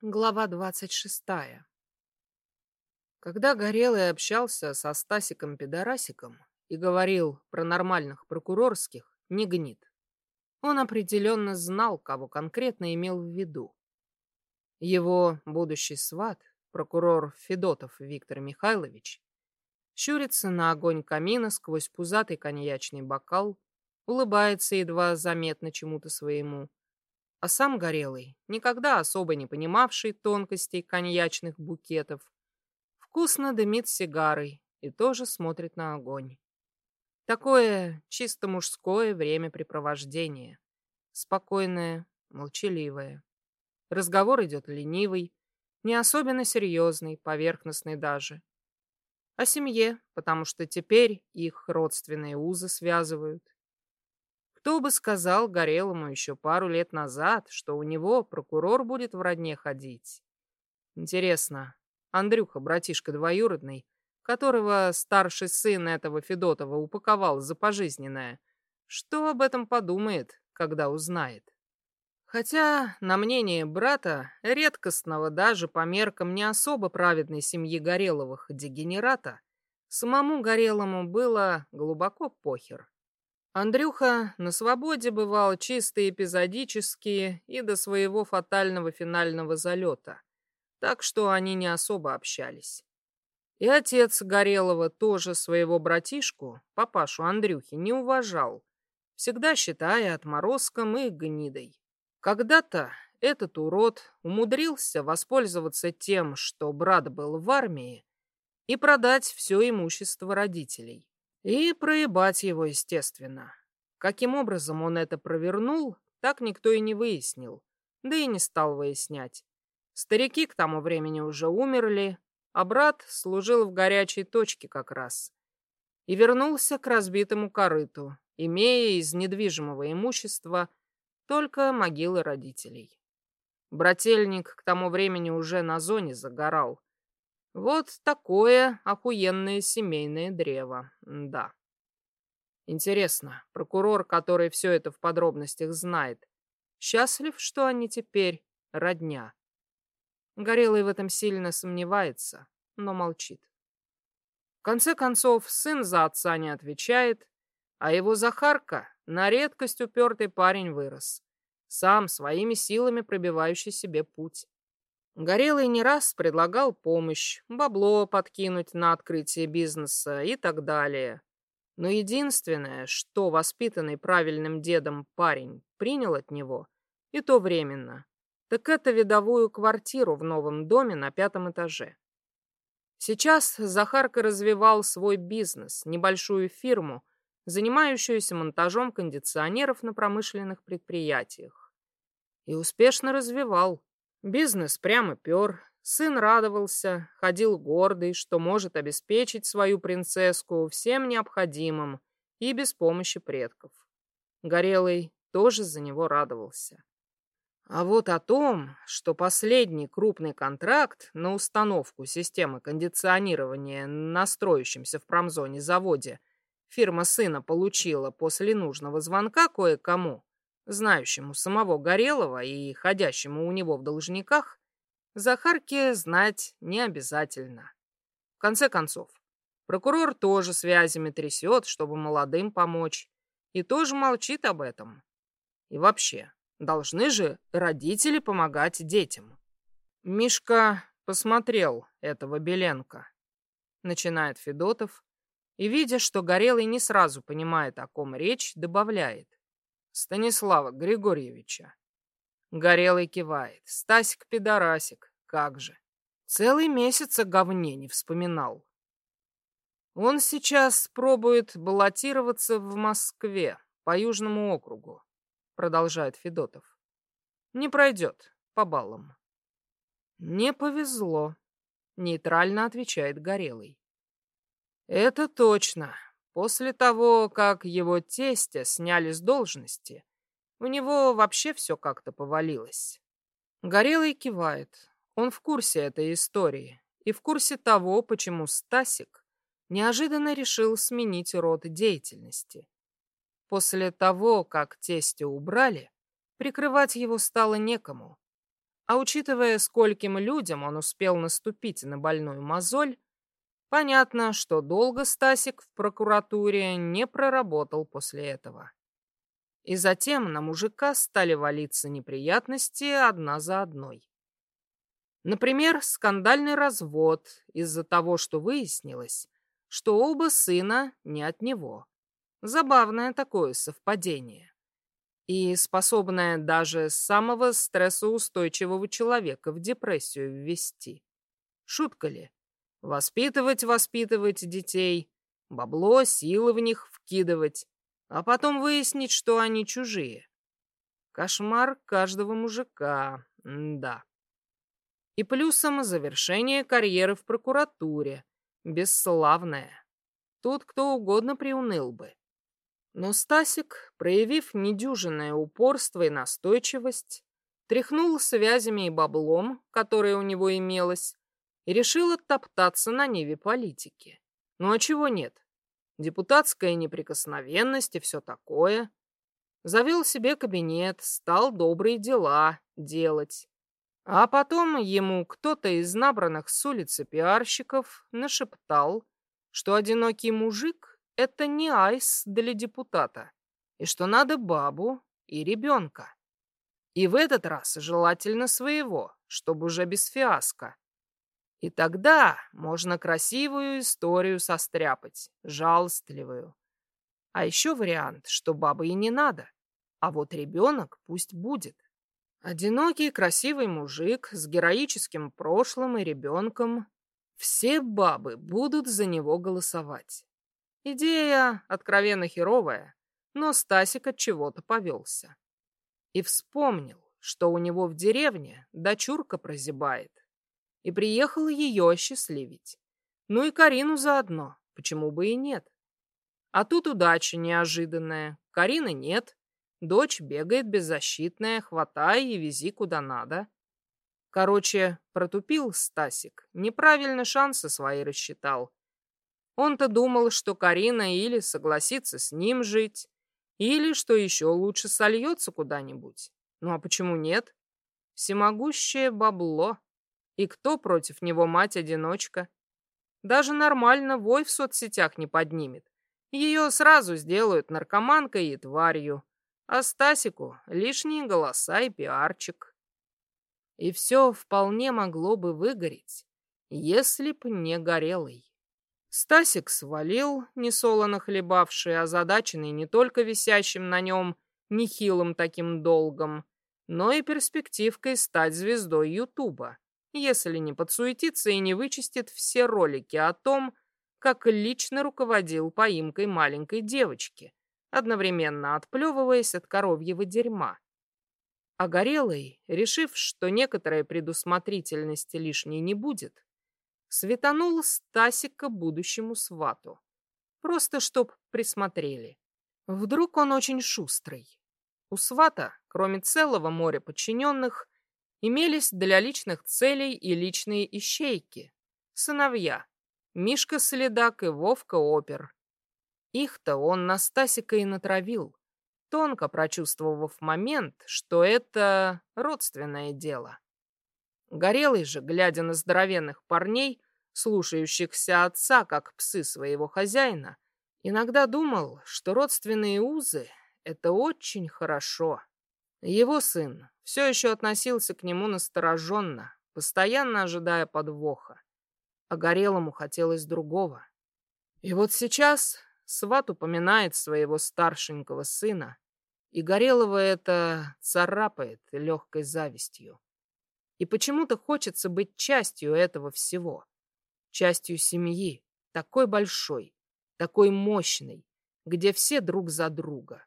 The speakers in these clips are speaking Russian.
Глава двадцать шестая. Когда Горелый общался со Стасиком-пидорасиком и говорил про нормальных прокурорских, не гнит, он определенно знал, кого конкретно имел в виду. Его будущий сват, прокурор Федотов Виктор Михайлович, щурится на огонь камина сквозь пузатый коньячный бокал, улыбается едва заметно чему-то своему, а сам Горелый, никогда особо не понимавший тонкостей коньячных букетов, вкусно дымит сигарой и тоже смотрит на огонь. Такое чисто мужское времяпрепровождение. Спокойное, молчаливое. Разговор идет ленивый, не особенно серьезный, поверхностный даже. О семье, потому что теперь их родственные узы связывают. Кто бы сказал Горелому еще пару лет назад, что у него прокурор будет в родне ходить? Интересно, Андрюха, братишка двоюродный, которого старший сын этого Федотова упаковал за пожизненное, что об этом подумает, когда узнает? Хотя, на мнение брата, редкостного даже по меркам не особо праведной семьи Гореловых дегенерата, самому Горелому было глубоко похер. Андрюха на свободе бывал чисто эпизодически и до своего фатального финального залета, так что они не особо общались. И отец Горелого тоже своего братишку, папашу Андрюхи, не уважал, всегда считая отморозком и гнидой. Когда-то этот урод умудрился воспользоваться тем, что брат был в армии, и продать все имущество родителей. И проебать его, естественно. Каким образом он это провернул, так никто и не выяснил, да и не стал выяснять. Старики к тому времени уже умерли, а брат служил в горячей точке как раз. И вернулся к разбитому корыту, имея из недвижимого имущества только могилы родителей. Брательник к тому времени уже на зоне загорал, вот такое охуенное семейное древо, да. Интересно, прокурор, который все это в подробностях знает, счастлив, что они теперь родня? Горелый в этом сильно сомневается, но молчит. В конце концов, сын за отца не отвечает, а его Захарка на редкость упертый парень вырос, сам своими силами пробивающий себе путь. Горелый не раз предлагал помощь, бабло подкинуть на открытие бизнеса и так далее. Но единственное, что воспитанный правильным дедом парень принял от него, и то временно, так это видовую квартиру в новом доме на пятом этаже. Сейчас Захарка развивал свой бизнес, небольшую фирму, занимающуюся монтажом кондиционеров на промышленных предприятиях. И успешно развивал. Бизнес прямо пер, сын радовался, ходил гордый, что может обеспечить свою принцесску всем необходимым и без помощи предков. Горелый тоже за него радовался. А вот о том, что последний крупный контракт на установку системы кондиционирования на строящемся в промзоне заводе фирма сына получила после нужного звонка кое-кому, знающему самого Горелого и ходящему у него в должниках, Захарке знать не обязательно. В конце концов, прокурор тоже связями трясет, чтобы молодым помочь, и тоже молчит об этом. И вообще, должны же родители помогать детям. Мишка посмотрел этого Беленко, начинает Федотов, и, видя, что Горелый не сразу понимает, о ком речь, добавляет. Станислава Григорьевича. Горелый кивает. Стасик-пидорасик, как же. Целый месяц о говне не вспоминал. Он сейчас пробует баллотироваться в Москве по Южному округу, продолжает Федотов. Не пройдет по баллам. Не повезло, нейтрально отвечает Горелый. Это точно. После того, как его тестя сняли с должности, у него вообще все как-то повалилось. Горелый кивает. Он в курсе этой истории и в курсе того, почему Стасик неожиданно решил сменить род деятельности. После того, как тестя убрали, прикрывать его стало некому. А учитывая, скольким людям он успел наступить на больную мозоль, понятно, что долго Стасик в прокуратуре не проработал после этого. И затем на мужика стали валиться неприятности одна за одной. Например, скандальный развод из-за того, что выяснилось, что оба сына не от него. Забавное такое совпадение. И способное даже самого стрессоустойчивого человека в депрессию ввести. Шутка ли? Воспитывать, воспитывать детей, бабло, силы в них вкидывать, а потом выяснить, что они чужие. Кошмар каждого мужика, М да. И плюсом завершение карьеры в прокуратуре, бесславное. Тут кто угодно приуныл бы. Но Стасик, проявив недюжинное упорство и настойчивость, тряхнул связями и баблом, которое у него имелось, и решил оттоптаться на ниве политики. Ну а чего нет? Депутатская неприкосновенность и все такое. Завел себе кабинет, стал добрые дела делать. А потом ему кто-то из набранных с улицы пиарщиков нашептал, что одинокий мужик — это не айс для депутата, и что надо бабу и ребенка. И в этот раз желательно своего, чтобы уже без фиаско. И тогда можно красивую историю состряпать, жалостливую. А еще вариант, что бабы и не надо, а вот ребенок пусть будет. Одинокий красивый мужик с героическим прошлым и ребенком. Все бабы будут за него голосовать. Идея откровенно херовая, но Стасик от чего-то повелся. И вспомнил, что у него в деревне дочурка прозябает. И приехал ее осчастливить. Ну и Карину заодно, почему бы и нет. А тут удача неожиданная. Карины нет, Дочь бегает беззащитная, хватай и вези куда надо. Короче, протупил Стасик, неправильно шансы свои рассчитал. Он-то думал, что Карина или согласится с ним жить, или, что еще лучше, сольется куда-нибудь. Ну а почему нет? Всемогущее бабло. И кто против него мать-одиночка? Даже нормально вой в соцсетях не поднимет. Ее сразу сделают наркоманкой и тварью. А Стасику лишние голоса и пиарчик. И все вполне могло бы выгореть, если б не горелый. Стасик свалил, несолоно хлебавший, озадаченный не только висящим на нем нехилым таким долгом, но и перспективкой стать звездой Ютуба, если не подсуетится и не вычистит все ролики о том, как лично руководил поимкой маленькой девочки, одновременно отплевываясь от коровьего дерьма. А Горелый, решив, что некоторая предусмотрительность лишней не будет, светанул Стасика будущему свату. Просто чтоб присмотрели. Вдруг он очень шустрый. У свата, кроме целого моря подчиненных, имелись для личных целей и личные ищейки. Сыновья. Мишка Следак и Вовка Опер. Их-то он на Стасика и натравил, тонко прочувствовав момент, что это родственное дело. Горелый же, глядя на здоровенных парней, слушающихся отца, как псы своего хозяина, иногда думал, что родственные узы — это очень хорошо. Его сын все еще относился к нему настороженно, постоянно ожидая подвоха. А Горелому хотелось другого. И вот сейчас Сват упоминает своего старшенького сына, и Горелого это царапает легкой завистью. И почему-то хочется быть частью этого всего, частью семьи, такой большой, такой мощной, где все друг за друга.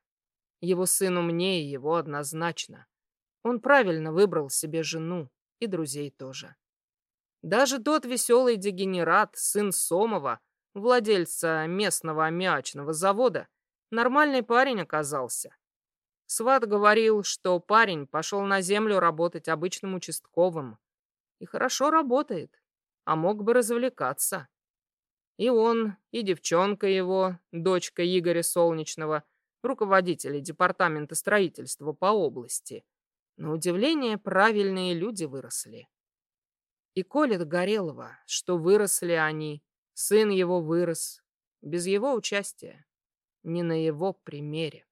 Его сын умнее его однозначно. Он правильно выбрал себе жену и друзей тоже. Даже тот веселый дегенерат, сын Сомова, владельца местного аммиачного завода, нормальный парень оказался. Сват говорил, что парень пошел на землю работать обычным участковым. И хорошо работает, а мог бы развлекаться. И он, и девчонка его, дочка Игоря Солнечного, руководителя департамента строительства по области. На удивление, правильные люди выросли. И колет Горелого, что выросли они, сын его вырос, без его участия, не на его примере.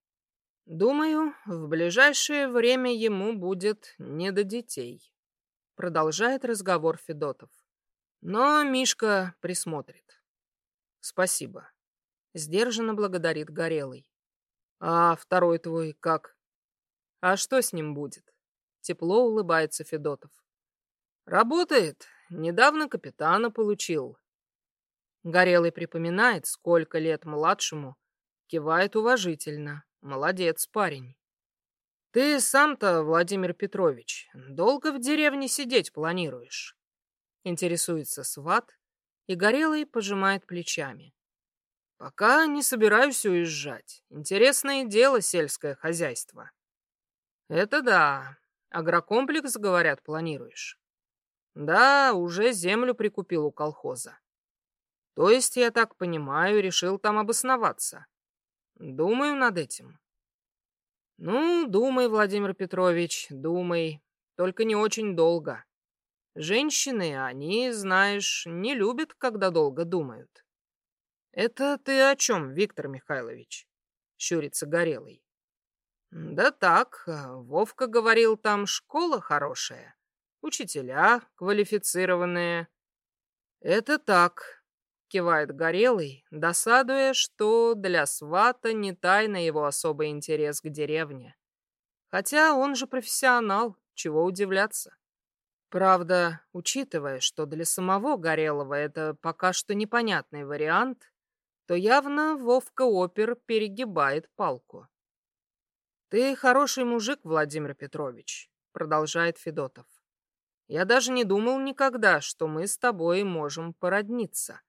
Думаю, в ближайшее время ему будет не до детей. Продолжает разговор Федотов. Но Мишка присмотрит. Спасибо. Сдержанно благодарит Горелый. А второй твой как? А что с ним будет? Тепло улыбается Федотов. Работает. Недавно капитана получил. Горелый припоминает, сколько лет младшему. Кивает уважительно. Молодец, парень. Ты сам-то, Владимир Петрович, долго в деревне сидеть планируешь? Интересуется сват, и Горелый пожимает плечами. Пока не собираюсь уезжать. Интересное дело сельское хозяйство. Это да. Агрокомплекс, говорят, планируешь. Да, уже землю прикупил у колхоза. То есть, я так понимаю, решил там обосноваться. Думаю над этим. Ну, думай, Владимир Петрович, думай. Только не очень долго. Женщины, они, знаешь, не любят, когда долго думают. Это ты о чем, Виктор Михайлович? Щурится Горелый. Да так, Вовка говорил, там школа хорошая. Учителя квалифицированные. Это так, Кивает Горелый, досадуя, что для свата не тайна его особый интерес к деревне. Хотя он же профессионал, чего удивляться. Правда, учитывая, что для самого Горелого это пока что непонятный вариант, то явно Вовка Опер перегибает палку. «Ты хороший мужик, Владимир Петрович», — продолжает Федотов. «Я даже не думал никогда, что мы с тобой можем породниться.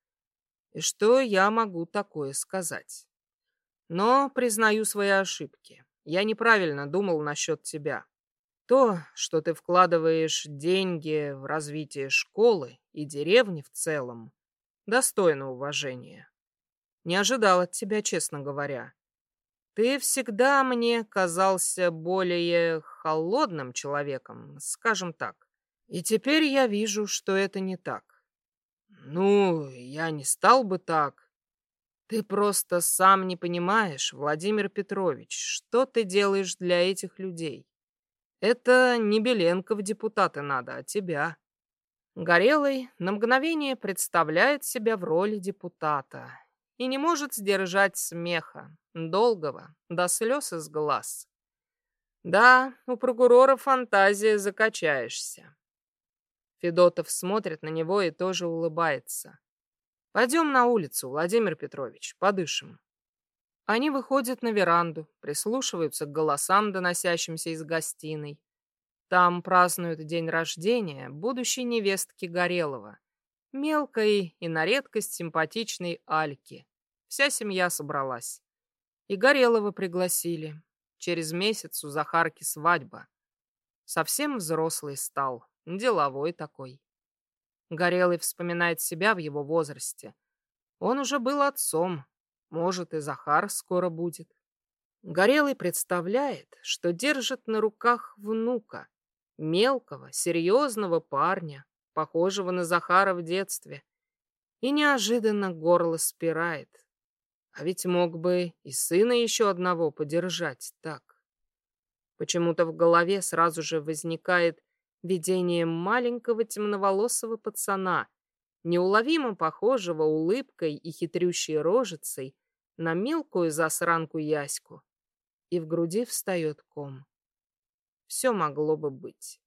И что я могу такое сказать? Но признаю свои ошибки. Я неправильно думал насчет тебя. То, что ты вкладываешь деньги в развитие школы и деревни в целом, достойно уважения. Не ожидал от тебя, честно говоря. Ты всегда мне казался более холодным человеком, скажем так. И теперь я вижу, что это не так. Ну, я не стал бы так. Ты просто сам не понимаешь, Владимир Петрович, что ты делаешь для этих людей. Это не Беленко в депутаты надо, а тебя. Горелый на мгновение представляет себя в роли депутата и не может сдержать смеха, долгого, до слез из глаз. Да, у прокурора фантазия закачаешься. Федотов смотрит на него и тоже улыбается. «Пойдем на улицу, Владимир Петрович, подышим». Они выходят на веранду, прислушиваются к голосам, доносящимся из гостиной. Там празднуют день рождения будущей невестки Горелого, мелкой и на редкость симпатичной Альки. Вся семья собралась. И Горелого пригласили. Через месяц у Захарки свадьба. Совсем взрослый стал. Деловой такой. Горелый вспоминает себя в его возрасте. Он уже был отцом. Может, и Захар скоро будет. Горелый представляет, что держит на руках внука, мелкого, серьезного парня, похожего на Захара в детстве. И неожиданно горло спирает. А ведь мог бы и сына еще одного подержать так. Почему-то в голове сразу же возникает видением маленького темноволосого пацана, неуловимо похожего улыбкой и хитрющей рожицей на мелкую засранку Яську. И в груди встает ком. Все могло бы быть.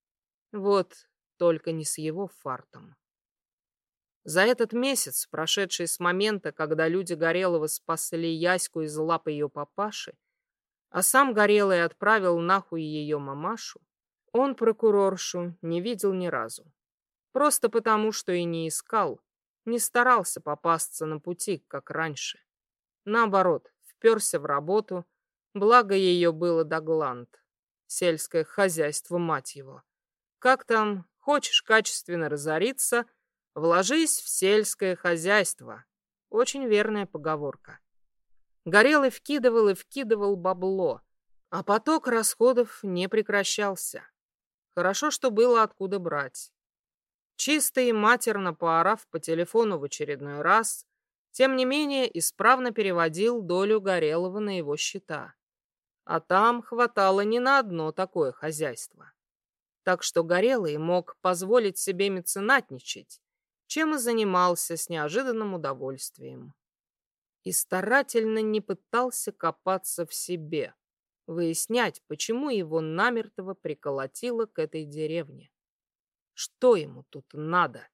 Вот только не с его фартом. За этот месяц, прошедший с момента, когда люди Горелого спасли Яську из лап ее папаши, а сам Горелый отправил нахуй ее мамашу, он прокуроршу не видел ни разу. Просто потому, что и не искал, не старался попасться на пути, как раньше. Наоборот, вперся в работу, благо ее было до гланд. Сельское хозяйство, мать его. Как там, хочешь качественно разориться, вложись в сельское хозяйство. Очень верная поговорка. Горелый вкидывал и вкидывал бабло, а поток расходов не прекращался. Хорошо, что было откуда брать. Чисто и матерно поорав по телефону в очередной раз, тем не менее исправно переводил долю Горелого на его счета. А там хватало не на одно такое хозяйство. Так что Горелый мог позволить себе меценатничать, чем и занимался с неожиданным удовольствием. И старательно не пытался копаться в себе, выяснять, почему его намертво приколотило к этой деревне. Что ему тут надо?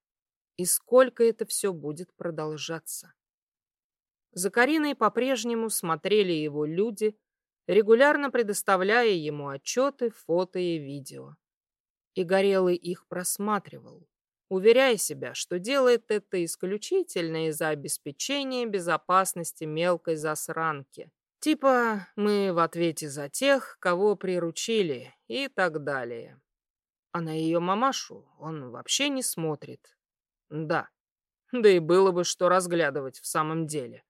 И сколько это все будет продолжаться? За Кариной по-прежнему смотрели его люди, регулярно предоставляя ему отчеты, фото и видео. И Горелый их просматривал, уверяя себя, что делает это исключительно из-за обеспечения безопасности мелкой засранки. Типа «мы в ответе за тех, кого приручили» и так далее. А на ее мамашу он вообще не смотрит. Да, да и было бы что разглядывать в самом деле.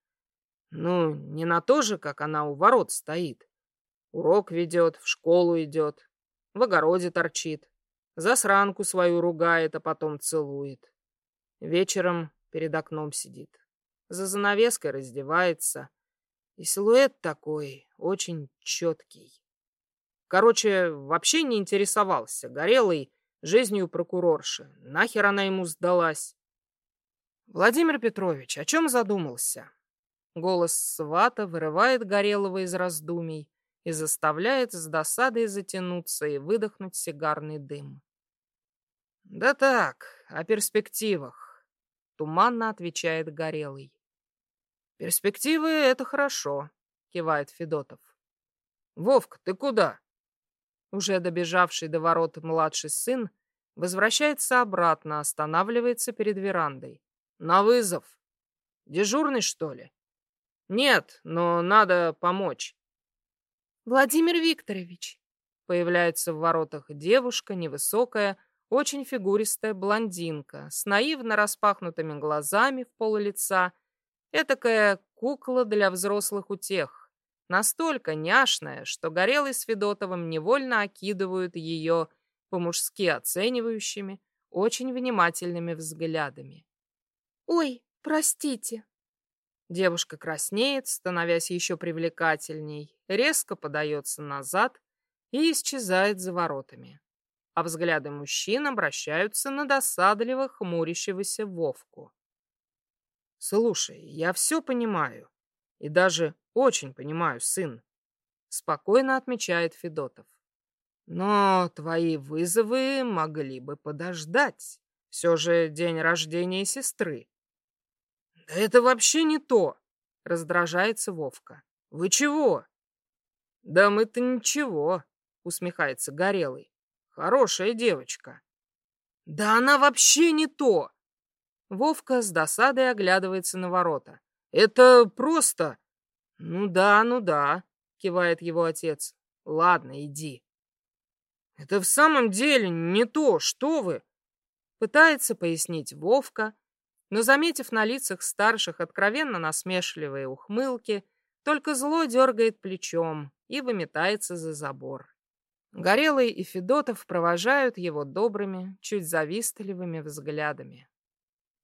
Ну, не на то же, как она у ворот стоит. Урок ведет, в школу идет, в огороде торчит, засранку свою ругает, а потом целует. Вечером перед окном сидит, за занавеской раздевается. И силуэт такой, очень четкий. Короче, вообще не интересовался, горелый, жизнью прокурорши. Нахер она ему сдалась? Владимир Петрович, о чем задумался? Голос свата вырывает Горелого из раздумий и заставляет с досадой затянуться и выдохнуть сигарный дым. «Да так, о перспективах», — туманно отвечает Горелый. «Перспективы — это хорошо», — кивает Федотов. «Вовк, ты куда?» Уже добежавший до ворот младший сын возвращается обратно, останавливается перед верандой. «На вызов. Дежурный, что ли?» «Нет, но надо помочь». «Владимир Викторович!» Появляется в воротах девушка, невысокая, очень фигуристая блондинка, с наивно распахнутыми глазами в пол лица, этакая кукла для взрослых утех. Настолько няшная, что Горелый с Федотовым невольно окидывают ее по-мужски оценивающими, очень внимательными взглядами. «Ой, простите!» Девушка краснеет, становясь еще привлекательней, резко подается назад и исчезает за воротами. А взгляды мужчин обращаются на досадливо хмурящегося Вовку. «Слушай, я все понимаю. И даже очень понимаю, сын. Спокойно отмечает Федотов. Но твои вызовы могли бы подождать. Все же день рождения сестры. Да это вообще не то, раздражается Вовка. Вы чего? Да мы-то ничего, усмехается Горелый. Хорошая девочка. Да она вообще не то. Вовка с досадой оглядывается на ворота. Это просто... Ну да, ну да, кивает его отец. Ладно, иди. Это в самом деле не то, что вы? Пытается пояснить Вовка, но, заметив на лицах старших откровенно насмешливые ухмылки, только зло дергает плечом и выметается за забор. Горелый и Федотов провожают его добрыми, чуть завистливыми взглядами.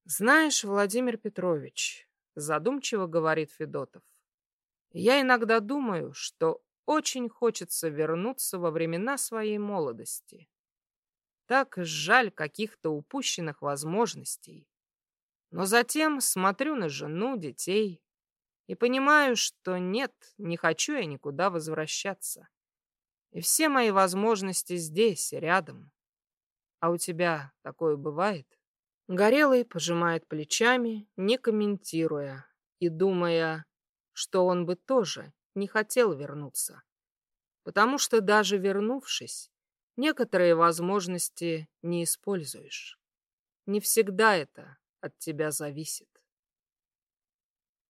«Знаешь, Владимир Петрович, задумчиво говорит Федотов. Я иногда думаю, что очень хочется вернуться во времена своей молодости. Так жаль каких-то упущенных возможностей. Но затем смотрю на жену, детей и понимаю, что нет, не хочу я никуда возвращаться. И все мои возможности здесь, рядом. А у тебя такое бывает? Горелый пожимает плечами, не комментируя, и думая, что он бы тоже не хотел вернуться. Потому что даже вернувшись, некоторые возможности не используешь. Не всегда это от тебя зависит.